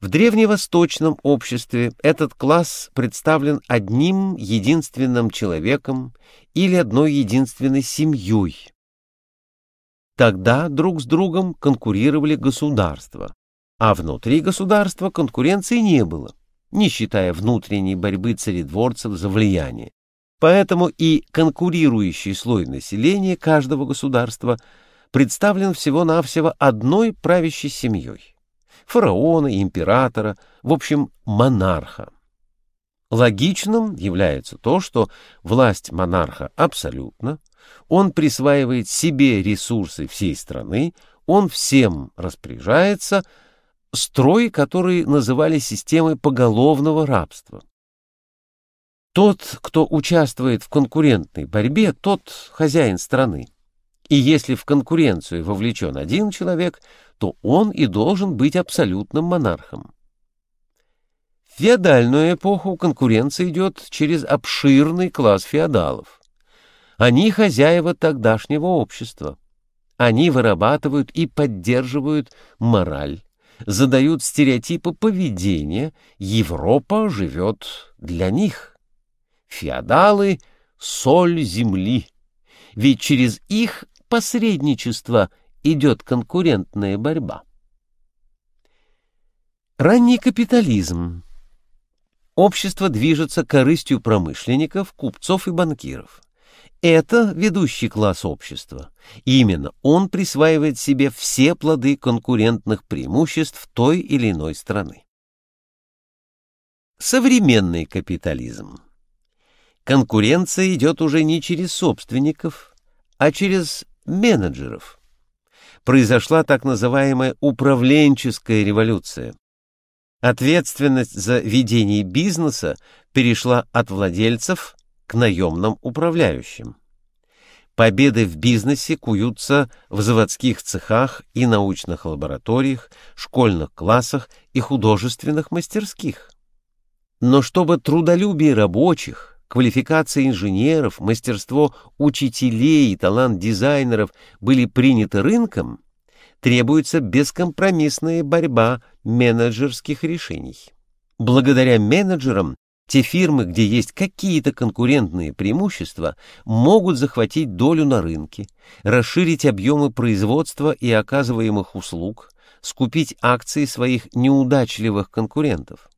В древневосточном обществе этот класс представлен одним единственным человеком или одной единственной семьей. Тогда друг с другом конкурировали государства, а внутри государства конкуренции не было, не считая внутренней борьбы царедворцев за влияние. Поэтому и конкурирующий слой населения каждого государства представлен всего-навсего одной правящей семьей – фараона, императора, в общем, монарха. Логичным является то, что власть монарха абсолютна, он присваивает себе ресурсы всей страны, он всем распоряжается, строй, который называли системой поголовного рабства. Тот, кто участвует в конкурентной борьбе, тот хозяин страны. И если в конкуренцию вовлечен один человек, то он и должен быть абсолютным монархом. В феодальную эпоху конкуренция идет через обширный класс феодалов. Они хозяева тогдашнего общества. Они вырабатывают и поддерживают мораль, задают стереотипы поведения, Европа живет для них. Феодалы — соль земли, ведь через их посредничество идет конкурентная борьба. Ранний капитализм. Общество движется корыстью промышленников, купцов и банкиров. Это ведущий класс общества. Именно он присваивает себе все плоды конкурентных преимуществ той или иной страны. Современный капитализм. Конкуренция идет уже не через собственников, а через менеджеров. Произошла так называемая управленческая революция. Ответственность за ведение бизнеса перешла от владельцев к наемным управляющим. Победы в бизнесе куются в заводских цехах и научных лабораториях, школьных классах и художественных мастерских. Но чтобы трудолюбие рабочих – квалификация инженеров, мастерство учителей и талант дизайнеров были приняты рынком, требуется бескомпромиссная борьба менеджерских решений. Благодаря менеджерам те фирмы, где есть какие-то конкурентные преимущества, могут захватить долю на рынке, расширить объемы производства и оказываемых услуг, скупить акции своих неудачливых конкурентов.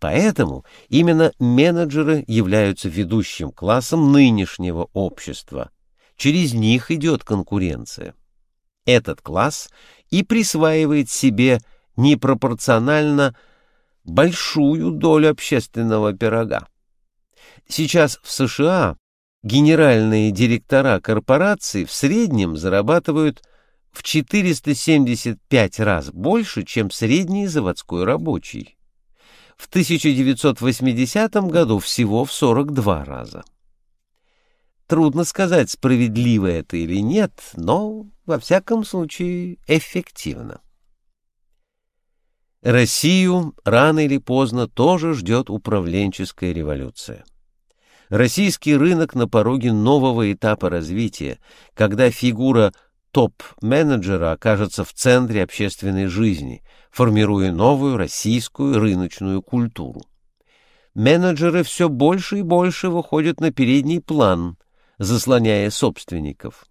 Поэтому именно менеджеры являются ведущим классом нынешнего общества. Через них идет конкуренция. Этот класс и присваивает себе непропорционально большую долю общественного пирога. Сейчас в США генеральные директора корпораций в среднем зарабатывают в 475 раз больше, чем средний заводской рабочий в 1980 году всего в 42 раза. Трудно сказать, справедливо это или нет, но, во всяком случае, эффективно. Россию рано или поздно тоже ждет управленческая революция. Российский рынок на пороге нового этапа развития, когда фигура топ-менеджера окажется в центре общественной жизни, формируя новую российскую рыночную культуру. Менеджеры все больше и больше выходят на передний план, заслоняя собственников.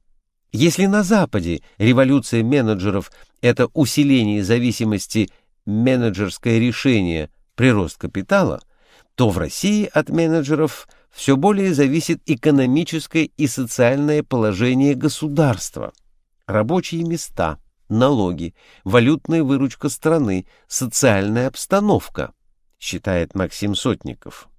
Если на Западе революция менеджеров – это усиление зависимости менеджерское решение, прирост капитала, то в России от менеджеров все более зависит экономическое и социальное положение государства, рабочие места – налоги, валютная выручка страны, социальная обстановка, считает Максим Сотников.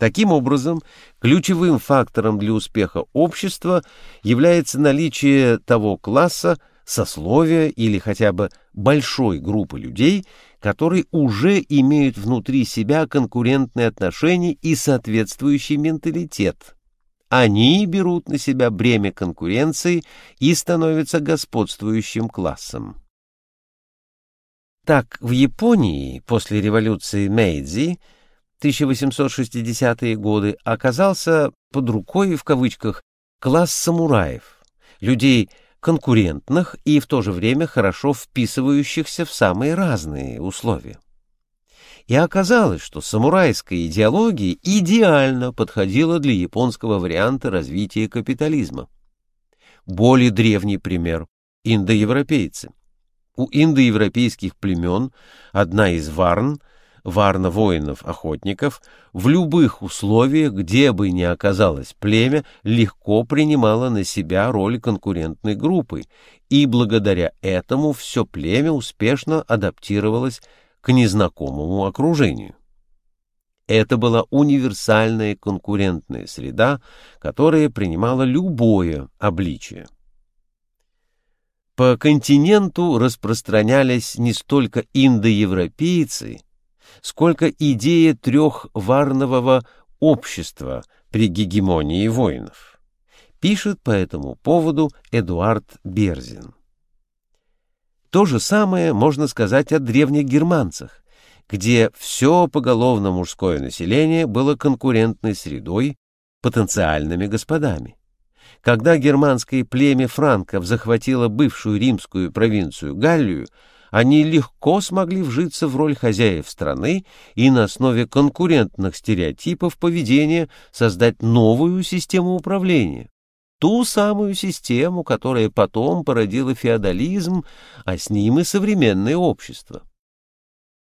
Таким образом, ключевым фактором для успеха общества является наличие того класса, сословия или хотя бы большой группы людей, которые уже имеют внутри себя конкурентные отношения и соответствующий менталитет, они берут на себя бремя конкуренции и становятся господствующим классом. Так, в Японии после революции Мэйдзи 1860-е годы оказался под рукой, в кавычках, класс самураев, людей конкурентных и в то же время хорошо вписывающихся в самые разные условия. И оказалось, что самурайская идеология идеально подходила для японского варианта развития капитализма. Более древний пример – индоевропейцы. У индоевропейских племен одна из варн, варна воинов-охотников, в любых условиях, где бы ни оказалось племя, легко принимала на себя роль конкурентной группы, и благодаря этому все племя успешно адаптировалось к незнакомому окружению. Это была универсальная конкурентная среда, которая принимала любое обличие. По континенту распространялись не столько индоевропейцы, сколько идея трехварнового общества при гегемонии воинов. Пишет по этому поводу Эдуард Берзин. То же самое можно сказать о древних германцах, где все поголовно мужское население было конкурентной средой, потенциальными господами. Когда германское племя франков захватило бывшую римскую провинцию Галлию, они легко смогли вжиться в роль хозяев страны и на основе конкурентных стереотипов поведения создать новую систему управления, ту самую систему, которая потом породила феодализм, а с ним и современное общество.